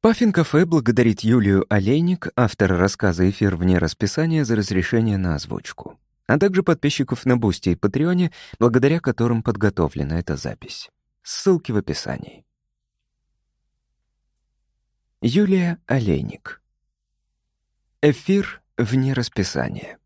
Puffin Cafe благодарит Юлию Олейник, автора рассказа «Эфир вне расписания» за разрешение на озвучку, а также подписчиков на Бусти и Патреоне, благодаря которым подготовлена эта запись. Ссылки в описании. Юлия Олейник. Эфир вне расписания.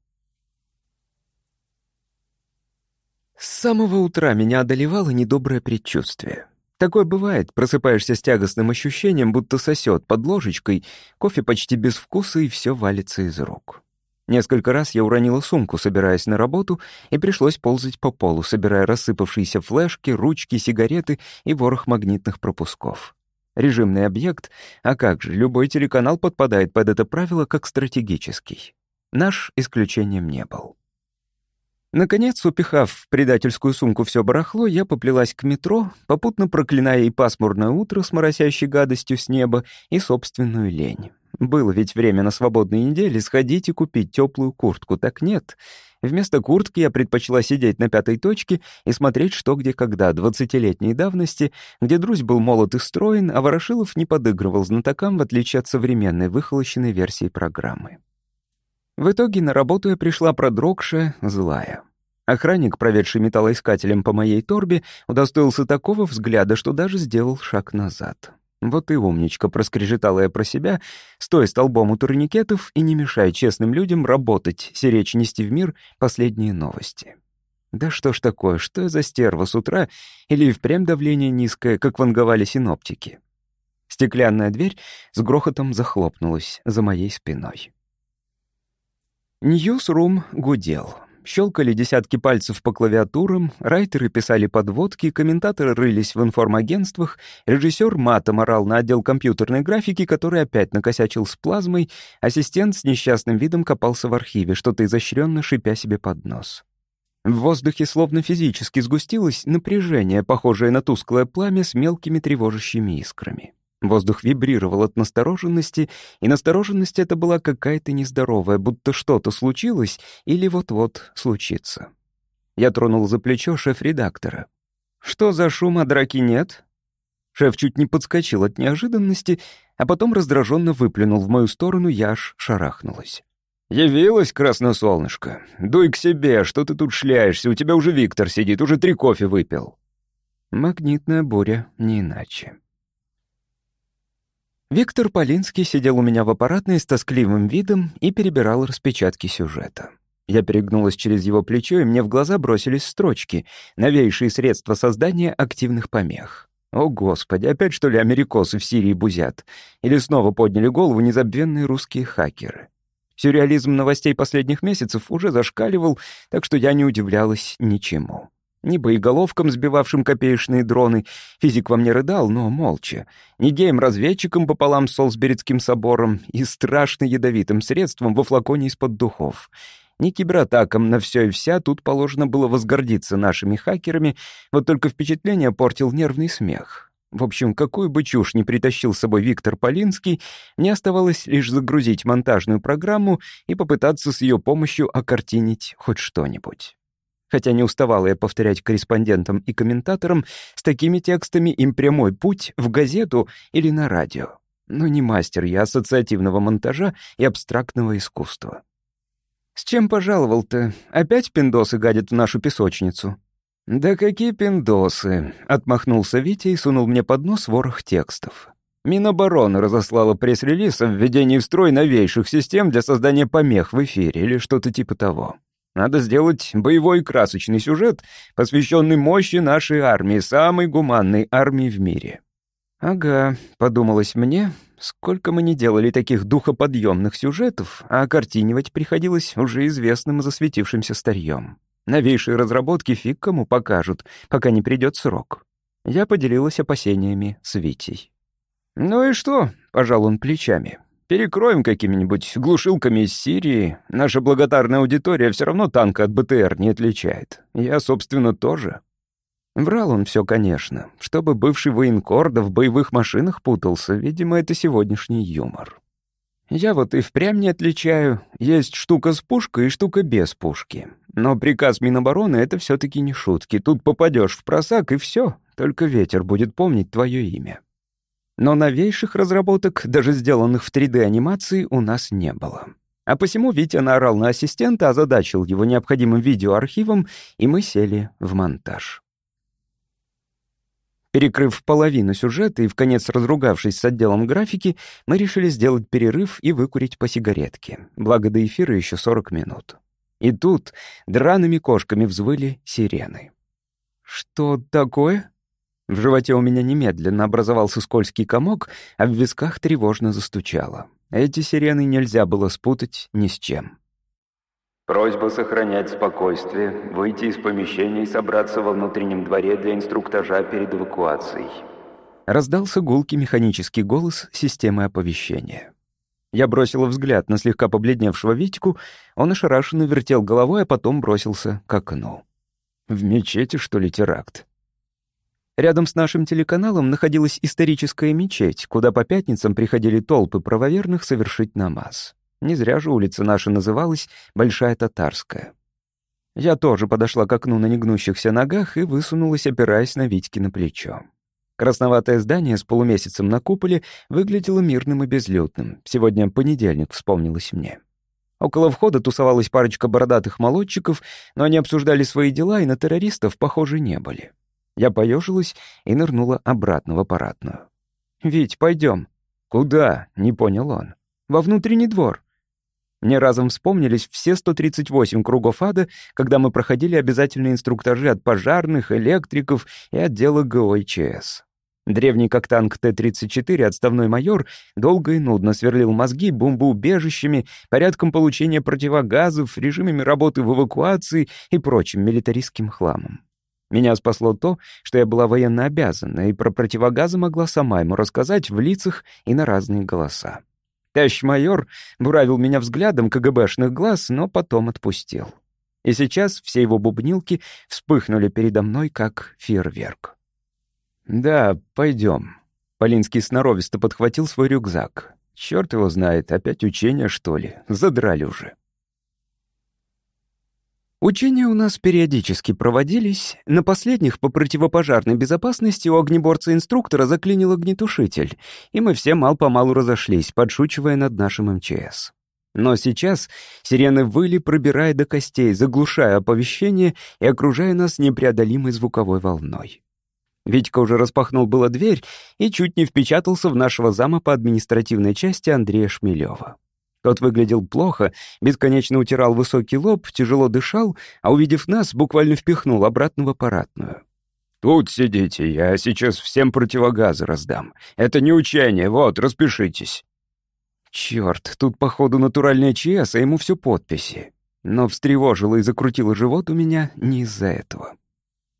С самого утра меня одолевало недоброе предчувствие. Такое бывает, просыпаешься с тягостным ощущением, будто сосет под ложечкой, кофе почти без вкуса и все валится из рук. Несколько раз я уронила сумку, собираясь на работу, и пришлось ползать по полу, собирая рассыпавшиеся флешки, ручки, сигареты и ворох магнитных пропусков. Режимный объект, а как же, любой телеканал подпадает под это правило как стратегический. Наш исключением не был. Наконец, упихав в предательскую сумку все барахло, я поплелась к метро, попутно проклиная и пасмурное утро с моросящей гадостью с неба, и собственную лень. Было ведь время на свободной неделе сходить и купить теплую куртку, так нет. Вместо куртки я предпочла сидеть на пятой точке и смотреть что где когда, двадцатилетней давности, где Друзь был молод и строен, а Ворошилов не подыгрывал знатокам, в отличие от современной выхолощенной версии программы. В итоге на работу я пришла продрогшая, злая. Охранник, проведший металлоискателем по моей торбе, удостоился такого взгляда, что даже сделал шаг назад. Вот и умничка, проскрежетала я про себя, стоя столбом у турникетов и не мешая честным людям работать, сиречь нести в мир последние новости. Да что ж такое, что за стерва с утра, или впрямь давление низкое, как ванговали синоптики? Стеклянная дверь с грохотом захлопнулась за моей спиной. Ньюсрум гудел. Щелкали десятки пальцев по клавиатурам, райтеры писали подводки, комментаторы рылись в информагентствах, режиссер матом орал на отдел компьютерной графики, который опять накосячил с плазмой, ассистент с несчастным видом копался в архиве, что-то изощренно шипя себе под нос. В воздухе словно физически сгустилось напряжение, похожее на тусклое пламя с мелкими тревожащими искрами. Воздух вибрировал от настороженности, и настороженность эта была какая-то нездоровая, будто что-то случилось или вот-вот случится. Я тронул за плечо шеф-редактора. «Что за шум, а драки нет?» Шеф чуть не подскочил от неожиданности, а потом раздраженно выплюнул в мою сторону, я аж шарахнулась. «Явилась, красносолнышко. Дуй к себе, что ты тут шляешься, у тебя уже Виктор сидит, уже три кофе выпил». Магнитная буря, не иначе. Виктор Полинский сидел у меня в аппаратной с тоскливым видом и перебирал распечатки сюжета. Я перегнулась через его плечо, и мне в глаза бросились строчки, новейшие средства создания активных помех. О, Господи, опять что ли америкосы в Сирии бузят? Или снова подняли голову незабвенные русские хакеры? Сюрреализм новостей последних месяцев уже зашкаливал, так что я не удивлялась ничему. Ни боеголовкам, сбивавшим копеечные дроны, физик во мне рыдал, но молча, ни геем-разведчикам пополам с Солсберитским собором и страшно ядовитым средством во флаконе из-под духов, ни кибератакам на все и вся тут положено было возгордиться нашими хакерами, вот только впечатление портил нервный смех. В общем, какую бы чушь ни притащил с собой Виктор Полинский, мне оставалось лишь загрузить монтажную программу и попытаться с ее помощью окартинить хоть что-нибудь хотя не уставала я повторять корреспондентам и комментаторам, с такими текстами им прямой путь в газету или на радио. Но не мастер я ассоциативного монтажа и абстрактного искусства. «С чем пожаловал-то? Опять пиндосы гадят в нашу песочницу?» «Да какие пиндосы!» — отмахнулся Витя и сунул мне под нос ворох текстов. Минобороны разослала пресс-релиз о введении в строй новейших систем для создания помех в эфире или что-то типа того. Надо сделать боевой красочный сюжет, посвященный мощи нашей армии, самой гуманной армии в мире. «Ага», — подумалось мне, сколько мы не делали таких духоподъемных сюжетов, а картинивать приходилось уже известным и засветившимся старьем. Новейшие разработки фиг кому покажут, пока не придет срок. Я поделилась опасениями с Витей. «Ну и что?» — пожал он плечами. Перекроем какими-нибудь глушилками из Сирии. Наша благодарная аудитория все равно танка от БТР не отличает. Я, собственно, тоже. Врал он все, конечно. Чтобы бывший военкор да в боевых машинах путался, видимо, это сегодняшний юмор. Я вот и впрямь не отличаю. Есть штука с пушкой и штука без пушки. Но приказ Минобороны — это все таки не шутки. Тут попадешь в просак, и все. Только ветер будет помнить твое имя. Но новейших разработок, даже сделанных в 3D-анимации, у нас не было. А посему Витя наорал на ассистента, озадачил его необходимым видеоархивом, и мы сели в монтаж. Перекрыв половину сюжета и в конец разругавшись с отделом графики, мы решили сделать перерыв и выкурить по сигаретке. Благо до эфира еще 40 минут. И тут драными кошками взвыли сирены. «Что такое?» В животе у меня немедленно образовался скользкий комок, а в висках тревожно застучало. Эти сирены нельзя было спутать ни с чем. Просьба сохранять спокойствие, выйти из помещения и собраться во внутреннем дворе для инструктажа перед эвакуацией. Раздался гулкий механический голос системы оповещения. Я бросила взгляд на слегка побледневшего Витьку, он ошарашенно вертел головой, а потом бросился к окну. В мечети, что ли, теракт? Рядом с нашим телеканалом находилась историческая мечеть, куда по пятницам приходили толпы правоверных совершить намаз. Не зря же улица наша называлась Большая Татарская. Я тоже подошла к окну на негнущихся ногах и высунулась, опираясь на Витьки на плечо. Красноватое здание с полумесяцем на куполе выглядело мирным и безлюдным. Сегодня понедельник, вспомнилось мне. Около входа тусовалась парочка бородатых молодчиков, но они обсуждали свои дела и на террористов, похоже, не были. Я поежилась и нырнула обратно в аппаратную. «Вить, пойдем». «Куда?» — не понял он. «Во внутренний двор». Мне разом вспомнились все 138 кругов ада, когда мы проходили обязательные инструктажи от пожарных, электриков и отдела ГОИЧС. Древний как танк Т-34 отставной майор долго и нудно сверлил мозги бомбоубежищами, порядком получения противогазов, режимами работы в эвакуации и прочим милитаристским хламом. Меня спасло то, что я была военно обязана, и про противогазы могла сама ему рассказать в лицах и на разные голоса. Тащ-майор буравил меня взглядом КГБшных глаз, но потом отпустил. И сейчас все его бубнилки вспыхнули передо мной, как фейерверк. «Да, пойдем». Полинский сноровисто подхватил свой рюкзак. Черт его знает, опять учения, что ли? Задрали уже. Учения у нас периодически проводились. На последних по противопожарной безопасности у огнеборца-инструктора заклинил огнетушитель, и мы все мал-помалу разошлись, подшучивая над нашим МЧС. Но сейчас сирены выли, пробирая до костей, заглушая оповещение и окружая нас непреодолимой звуковой волной. Витька уже распахнул было дверь и чуть не впечатался в нашего зама по административной части Андрея Шмелева. Тот выглядел плохо, бесконечно утирал высокий лоб, тяжело дышал, а, увидев нас, буквально впихнул обратно в аппаратную. «Тут сидите, я сейчас всем противогазы раздам. Это не учение, вот, распишитесь». Черт, тут, походу, натуральная ЧС, а ему все подписи. Но встревожило и закрутило живот у меня не из-за этого.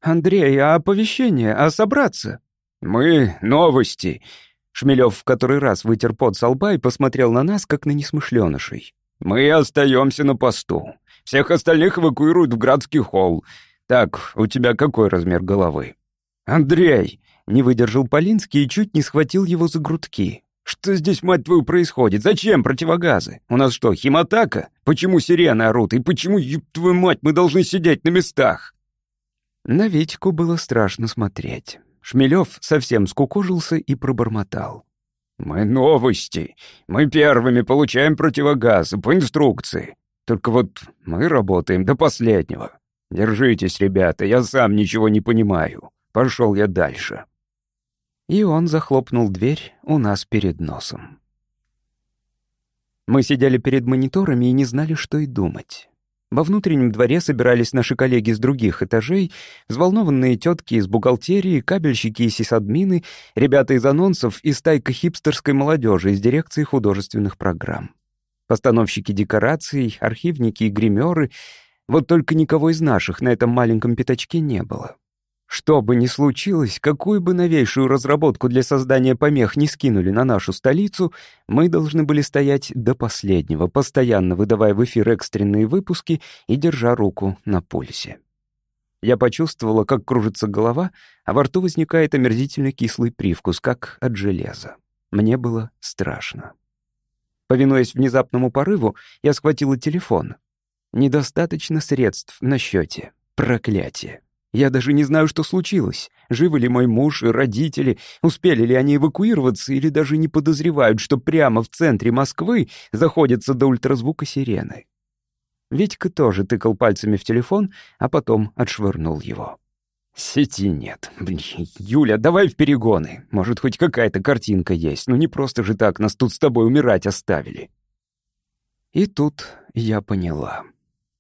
«Андрей, а оповещение? А собраться?» «Мы — новости. Шмелев в который раз вытер пот со лба и посмотрел на нас, как на несмышленышей. «Мы остаемся на посту. Всех остальных эвакуируют в Градский холл. Так, у тебя какой размер головы?» «Андрей!» — не выдержал Полинский и чуть не схватил его за грудки. «Что здесь, мать твою, происходит? Зачем противогазы? У нас что, химатака? Почему сирены орут? И почему, еб твою мать, мы должны сидеть на местах?» На Витьку было страшно смотреть. Шмелев совсем скукожился и пробормотал. «Мы новости. Мы первыми получаем противогазы по инструкции. Только вот мы работаем до последнего. Держитесь, ребята, я сам ничего не понимаю. Пошел я дальше». И он захлопнул дверь у нас перед носом. Мы сидели перед мониторами и не знали, что и думать. Во внутреннем дворе собирались наши коллеги с других этажей, взволнованные тетки из бухгалтерии, кабельщики и сисадмины, ребята из анонсов и стайка хипстерской молодежи из дирекции художественных программ. Постановщики декораций, архивники и гримеры. Вот только никого из наших на этом маленьком пятачке не было. Что бы ни случилось, какую бы новейшую разработку для создания помех не скинули на нашу столицу, мы должны были стоять до последнего, постоянно выдавая в эфир экстренные выпуски и держа руку на пульсе. Я почувствовала, как кружится голова, а во рту возникает омерзительно кислый привкус, как от железа. Мне было страшно. Повинуясь внезапному порыву, я схватила телефон. Недостаточно средств на счете. Проклятие. Я даже не знаю, что случилось. Живы ли мой муж и родители, успели ли они эвакуироваться или даже не подозревают, что прямо в центре Москвы заходятся до ультразвука сирены. Витька тоже тыкал пальцами в телефон, а потом отшвырнул его. «Сети нет. Блин, Юля, давай в перегоны. Может, хоть какая-то картинка есть. Ну не просто же так нас тут с тобой умирать оставили». И тут я поняла.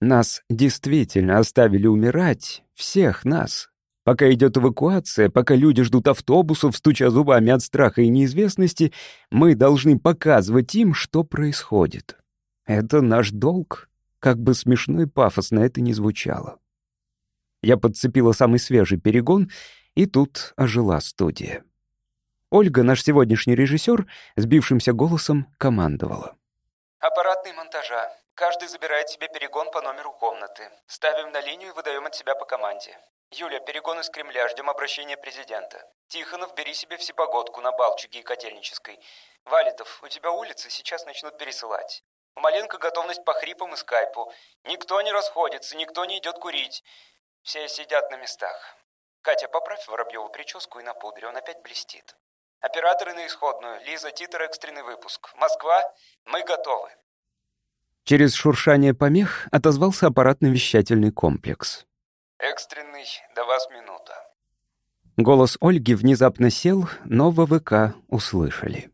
Нас действительно оставили умирать, всех нас. Пока идет эвакуация, пока люди ждут автобусов, стуча зубами от страха и неизвестности, мы должны показывать им, что происходит. Это наш долг, как бы смешно и пафосно это ни звучало. Я подцепила самый свежий перегон, и тут ожила студия. Ольга, наш сегодняшний режиссер, сбившимся голосом командовала. «Аппаратный монтажа. Каждый забирает себе перегон по номеру комнаты. Ставим на линию и выдаем от себя по команде. Юля, перегон из Кремля, ждем обращения президента. Тихонов, бери себе всепогодку на Балчуге и Котельнической. Валитов, у тебя улицы сейчас начнут пересылать. У Маленко готовность по хрипам и скайпу. Никто не расходится, никто не идет курить. Все сидят на местах. Катя, поправь Воробьеву прическу и на пудре, он опять блестит. Операторы на исходную. Лиза, титр, экстренный выпуск. Москва, мы готовы. Через шуршание помех отозвался аппаратно-вещательный комплекс. «Экстренный, до вас минута». Голос Ольги внезапно сел, но в ВК услышали.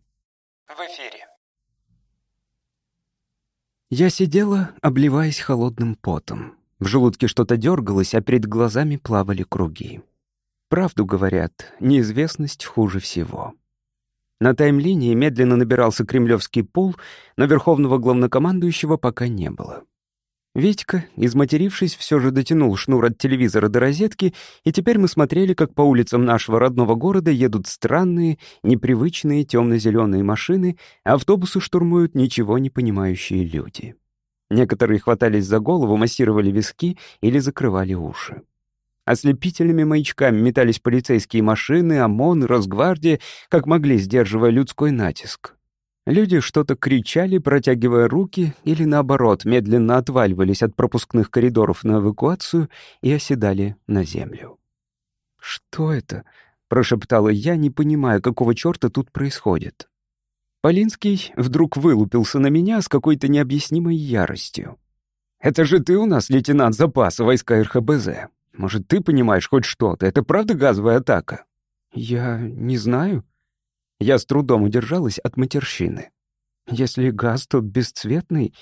«В эфире». Я сидела, обливаясь холодным потом. В желудке что-то дергалось, а перед глазами плавали круги. Правду говорят, неизвестность хуже всего. На таймлинии медленно набирался кремлевский пул, но верховного главнокомандующего пока не было. Витька, изматерившись, все же дотянул шнур от телевизора до розетки, и теперь мы смотрели, как по улицам нашего родного города едут странные, непривычные темно-зеленые машины, а автобусы штурмуют ничего не понимающие люди. Некоторые хватались за голову, массировали виски или закрывали уши. Ослепительными маячками метались полицейские машины, ОМОН, Росгвардия, как могли, сдерживая людской натиск. Люди что-то кричали, протягивая руки, или наоборот, медленно отваливались от пропускных коридоров на эвакуацию и оседали на землю. «Что это?» — прошептала я, не понимая, какого черта тут происходит. Полинский вдруг вылупился на меня с какой-то необъяснимой яростью. «Это же ты у нас лейтенант запаса войска РХБЗ. Может, ты понимаешь хоть что-то? Это правда газовая атака?» «Я не знаю». Я с трудом удержалась от матерщины. «Если газ, то бесцветный.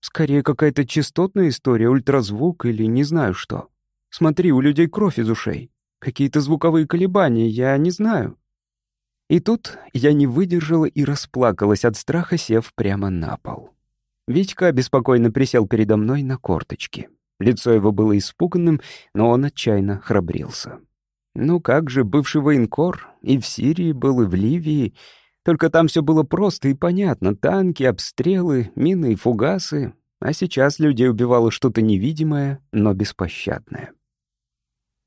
Скорее, какая-то частотная история, ультразвук или не знаю что. Смотри, у людей кровь из ушей. Какие-то звуковые колебания, я не знаю». И тут я не выдержала и расплакалась от страха, сев прямо на пол. Витька беспокойно присел передо мной на корточки. Лицо его было испуганным, но он отчаянно храбрился. Ну как же, бывший военкор и в Сирии был, и в Ливии. Только там все было просто и понятно. Танки, обстрелы, мины и фугасы. А сейчас людей убивало что-то невидимое, но беспощадное.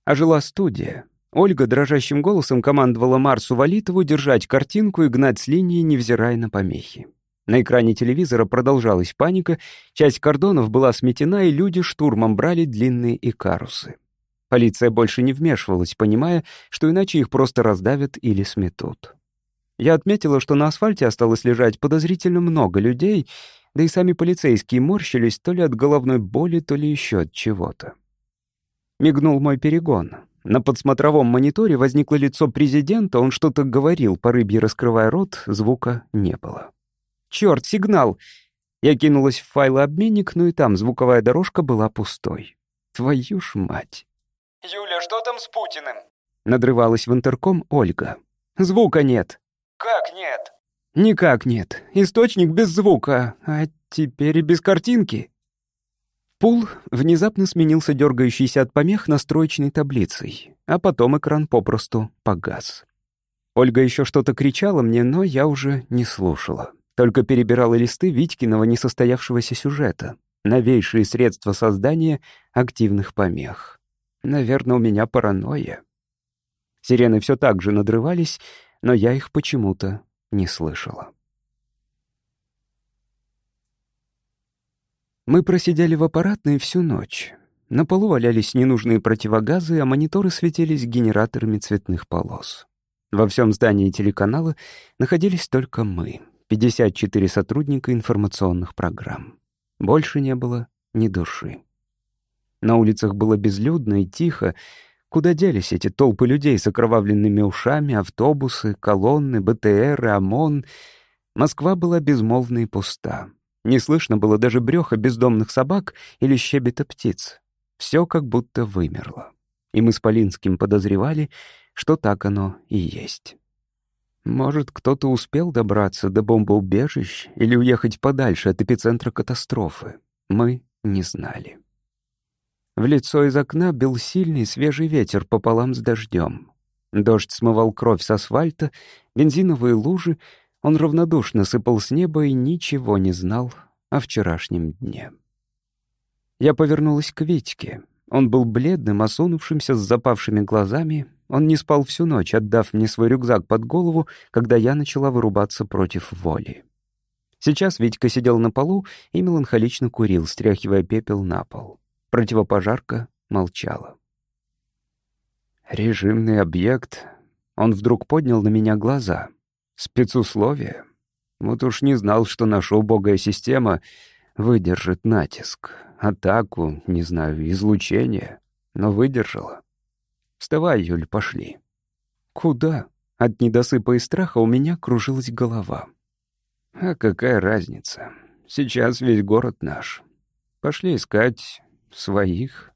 А жила студия. Ольга дрожащим голосом командовала Марсу Валитову держать картинку и гнать с линии, невзирая на помехи. На экране телевизора продолжалась паника, часть кордонов была сметена, и люди штурмом брали длинные икарусы. Полиция больше не вмешивалась, понимая, что иначе их просто раздавят или сметут. Я отметила, что на асфальте осталось лежать подозрительно много людей, да и сами полицейские морщились то ли от головной боли, то ли еще от чего-то. Мигнул мой перегон. На подсмотровом мониторе возникло лицо президента, он что-то говорил, по рыбье раскрывая рот, звука не было. Черт, сигнал! Я кинулась в файлообменник, но и там звуковая дорожка была пустой. Твою ж мать. «Юля, что там с Путиным?» Надрывалась в интерком Ольга. «Звука нет». «Как нет?» «Никак нет. Источник без звука, а теперь и без картинки». Пул внезапно сменился дергающейся от помех настроечной таблицей, а потом экран попросту погас. Ольга еще что-то кричала мне, но я уже не слушала. Только перебирала листы Витькиного несостоявшегося сюжета. Новейшие средства создания активных помех. Наверное, у меня паранойя. Сирены все так же надрывались, но я их почему-то не слышала. Мы просидели в аппаратной всю ночь. На полу валялись ненужные противогазы, а мониторы светились генераторами цветных полос. Во всем здании телеканала находились только мы, 54 сотрудника информационных программ. Больше не было ни души. На улицах было безлюдно и тихо. Куда делись эти толпы людей с окровавленными ушами, автобусы, колонны, БТР, ОМОН? Москва была безмолвна и пуста. Не слышно было даже брёха бездомных собак или щебета птиц. Все как будто вымерло. И мы с Полинским подозревали, что так оно и есть. Может, кто-то успел добраться до бомбоубежищ или уехать подальше от эпицентра катастрофы. Мы не знали. В лицо из окна бил сильный свежий ветер пополам с дождем. Дождь смывал кровь с асфальта, бензиновые лужи. Он равнодушно сыпал с неба и ничего не знал о вчерашнем дне. Я повернулась к Витьке. Он был бледным, осунувшимся, с запавшими глазами. Он не спал всю ночь, отдав мне свой рюкзак под голову, когда я начала вырубаться против воли. Сейчас Витька сидел на полу и меланхолично курил, стряхивая пепел на пол. Противопожарка молчала. «Режимный объект». Он вдруг поднял на меня глаза. «Спецусловия? Вот уж не знал, что наша убогая система выдержит натиск, атаку, не знаю, излучение, но выдержала. Вставай, Юль, пошли». «Куда?» От недосыпа и страха у меня кружилась голова. «А какая разница? Сейчас весь город наш. Пошли искать своих.